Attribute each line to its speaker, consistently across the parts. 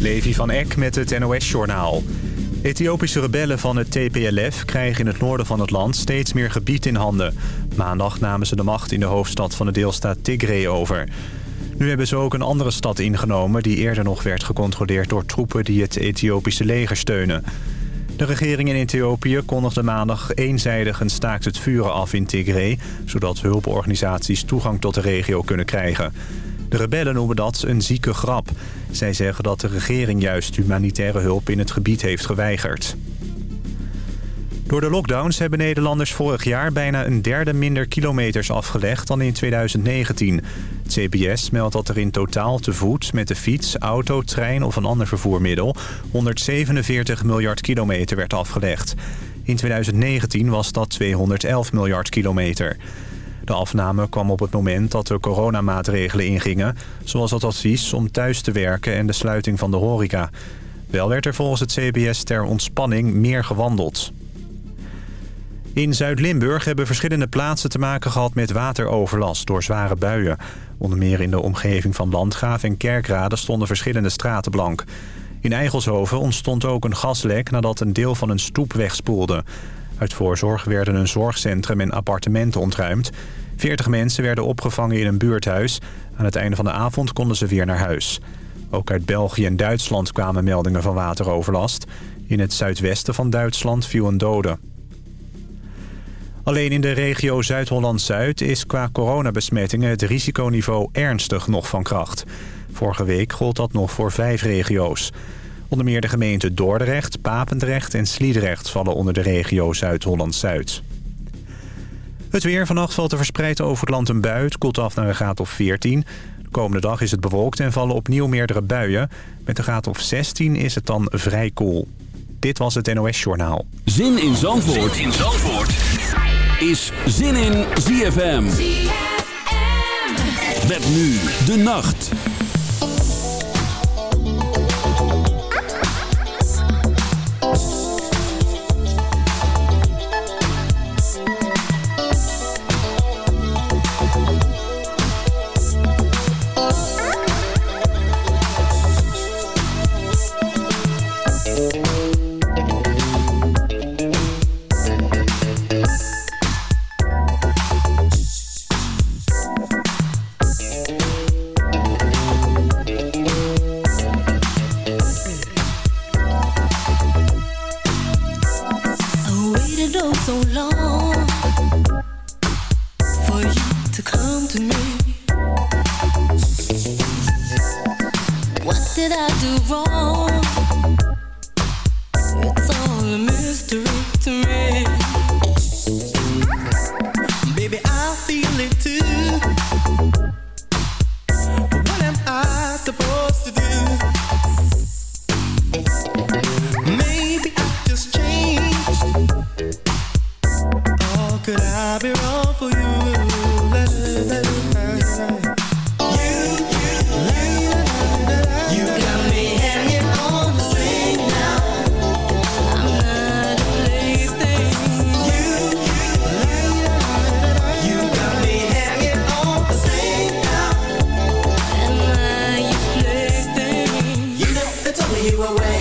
Speaker 1: Levi van Eck met het NOS-journaal. Ethiopische rebellen van het TPLF krijgen in het noorden van het land steeds meer gebied in handen. Maandag namen ze de macht in de hoofdstad van de deelstaat Tigray over. Nu hebben ze ook een andere stad ingenomen die eerder nog werd gecontroleerd door troepen die het Ethiopische leger steunen. De regering in Ethiopië kondigde maandag eenzijdig een staakt het vuren af in Tigray... zodat hulporganisaties toegang tot de regio kunnen krijgen. De rebellen noemen dat een zieke grap. Zij zeggen dat de regering juist humanitaire hulp in het gebied heeft geweigerd. Door de lockdowns hebben Nederlanders vorig jaar bijna een derde minder kilometers afgelegd dan in 2019. Het CBS meldt dat er in totaal te voet met de fiets, auto, trein of een ander vervoermiddel 147 miljard kilometer werd afgelegd. In 2019 was dat 211 miljard kilometer. De afname kwam op het moment dat de coronamaatregelen ingingen... zoals het advies om thuis te werken en de sluiting van de horeca. Wel werd er volgens het CBS ter ontspanning meer gewandeld. In Zuid-Limburg hebben verschillende plaatsen te maken gehad met wateroverlast door zware buien. Onder meer in de omgeving van Landgraaf en Kerkrade stonden verschillende straten blank. In Eigelshoven ontstond ook een gaslek nadat een deel van een stoep wegspoelde. Uit voorzorg werden een zorgcentrum en appartementen ontruimd. 40 mensen werden opgevangen in een buurthuis. Aan het einde van de avond konden ze weer naar huis. Ook uit België en Duitsland kwamen meldingen van wateroverlast. In het zuidwesten van Duitsland viel een dode. Alleen in de regio Zuid-Holland-Zuid is qua coronabesmettingen het risiconiveau ernstig nog van kracht. Vorige week gold dat nog voor vijf regio's. Onder meer de gemeenten Dordrecht, Papendrecht en Sliedrecht vallen onder de regio Zuid-Holland-Zuid. Het weer vannacht valt er verspreid over het land een bui. Het koelt af naar een graad of 14. De komende dag is het bewolkt en vallen opnieuw meerdere buien. Met een graad of 16 is het dan vrij koel. Dit was het NOS Journaal.
Speaker 2: Zin in Zandvoort, zin in Zandvoort. is Zin in ZFM. ZFM. Met nu de nacht.
Speaker 3: away. were waiting.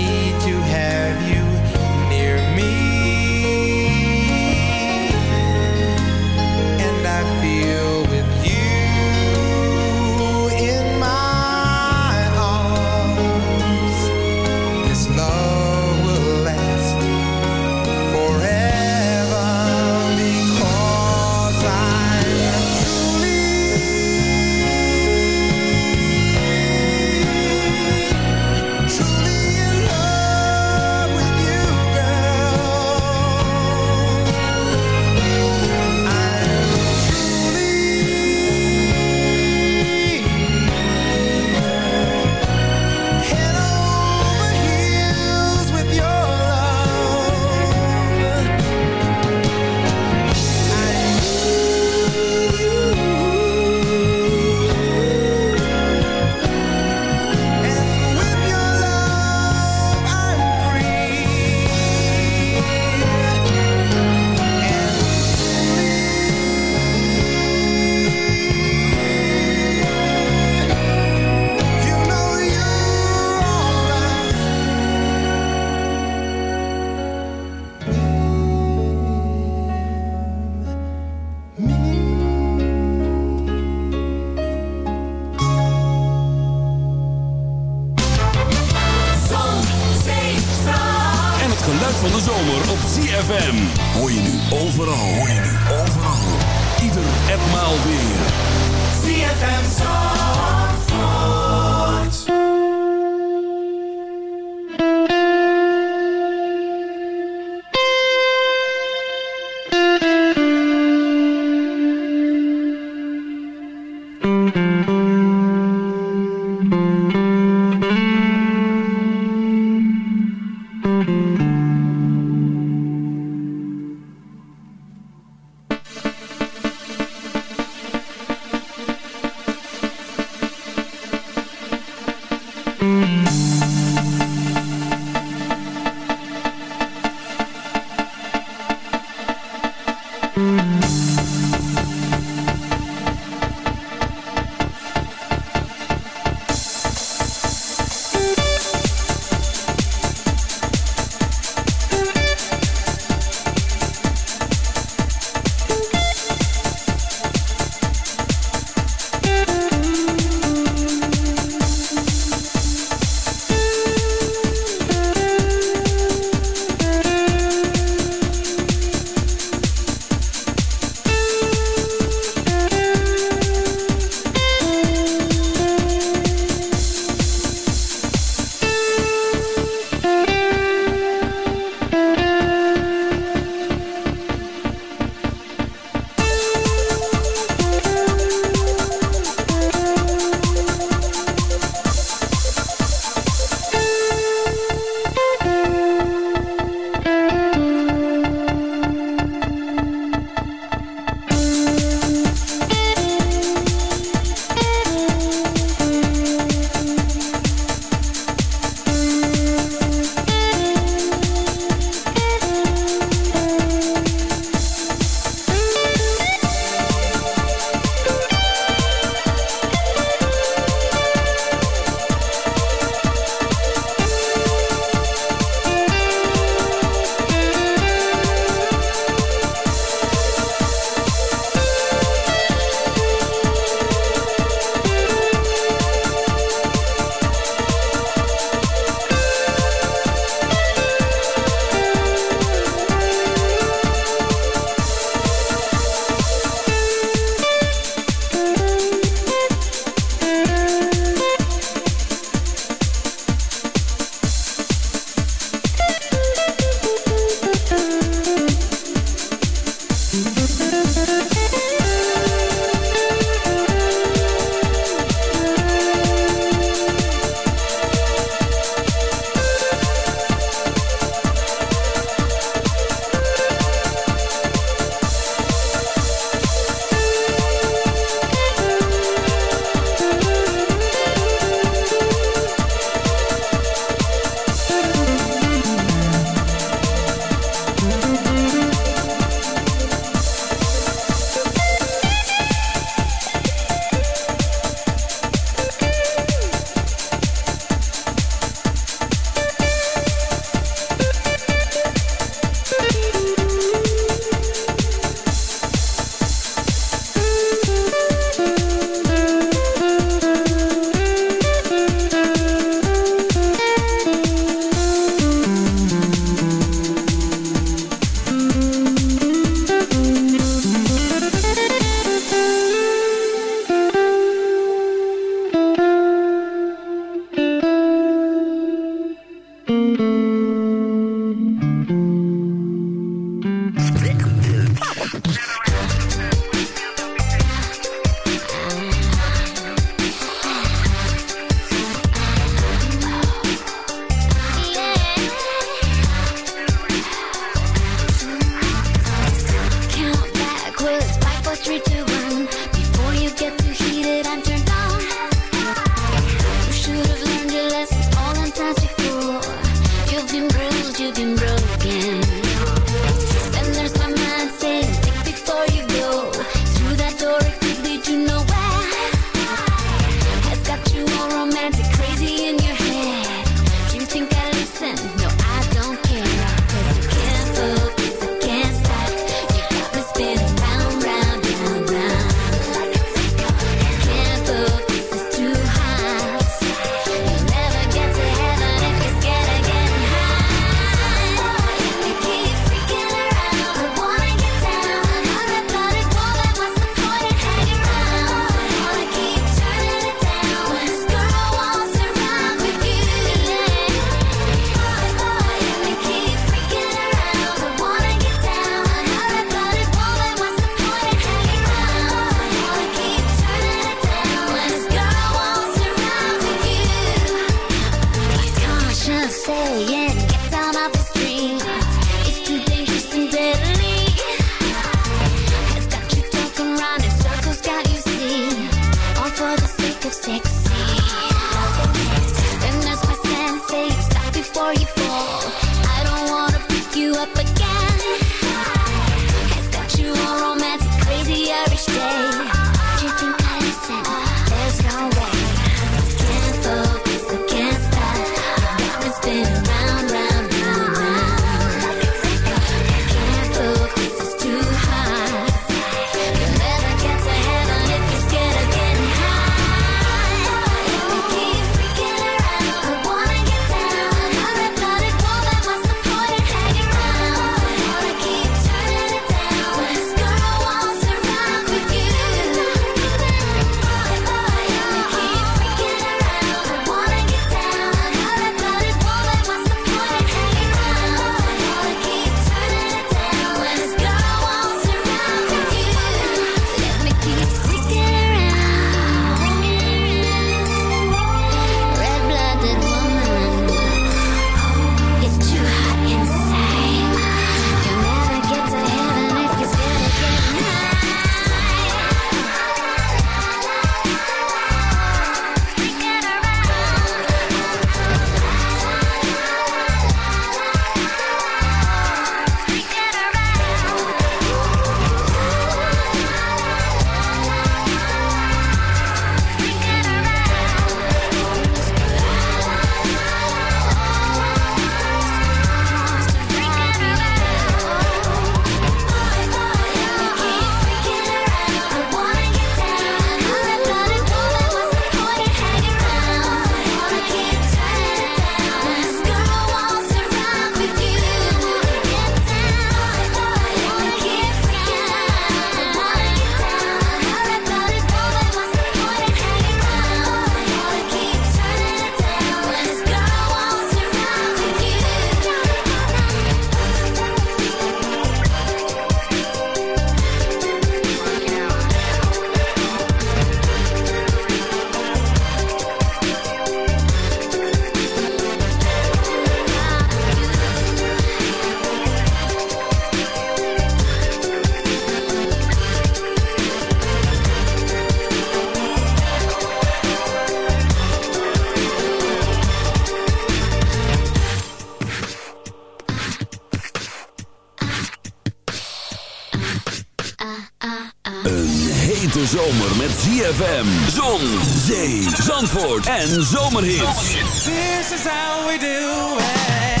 Speaker 2: ZFM, Zon, Zee, Zandvoort en Zomerhits.
Speaker 4: This is how we do it.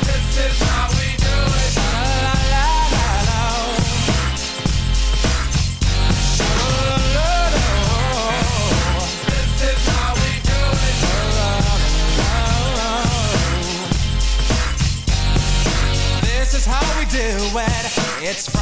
Speaker 5: This is how we do it.
Speaker 4: La la la la. La la la.
Speaker 5: This is how we do it.
Speaker 4: This is how we do it. It's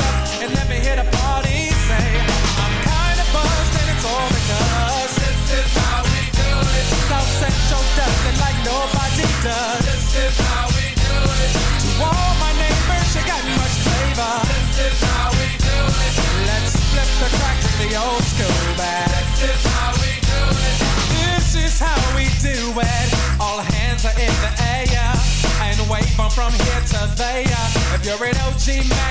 Speaker 4: nobody does. This is how we do it. To all my neighbors, you got much flavor. This is how we do it. Let's flip the the old school. This is how we do it. This is how we do it. All hands are in the air and wave from here to there. If you're an OG Mac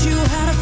Speaker 3: you how to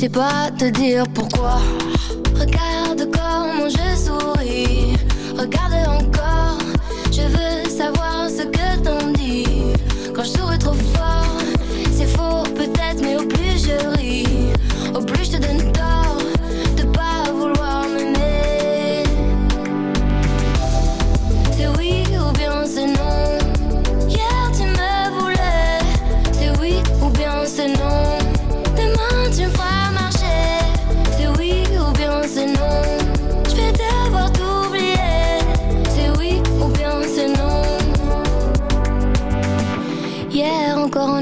Speaker 6: sais pas te dire pourquoi.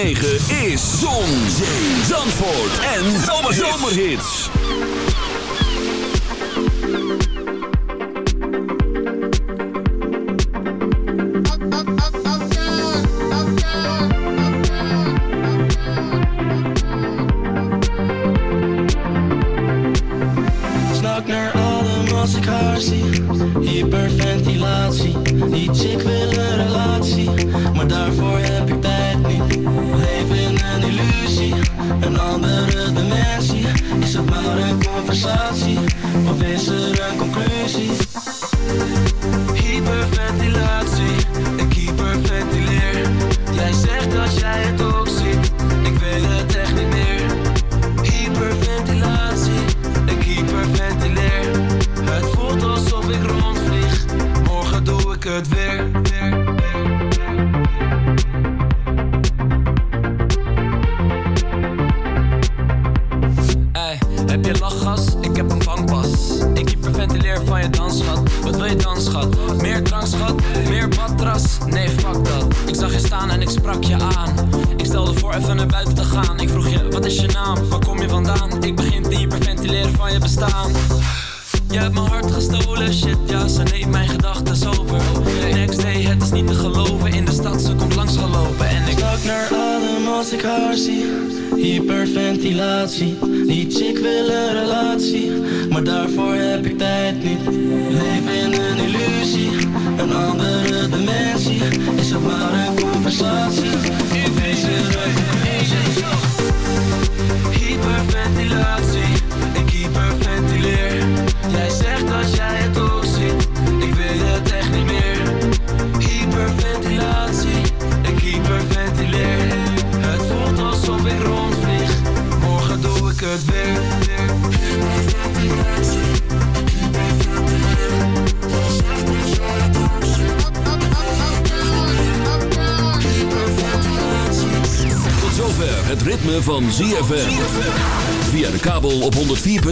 Speaker 6: 9. see.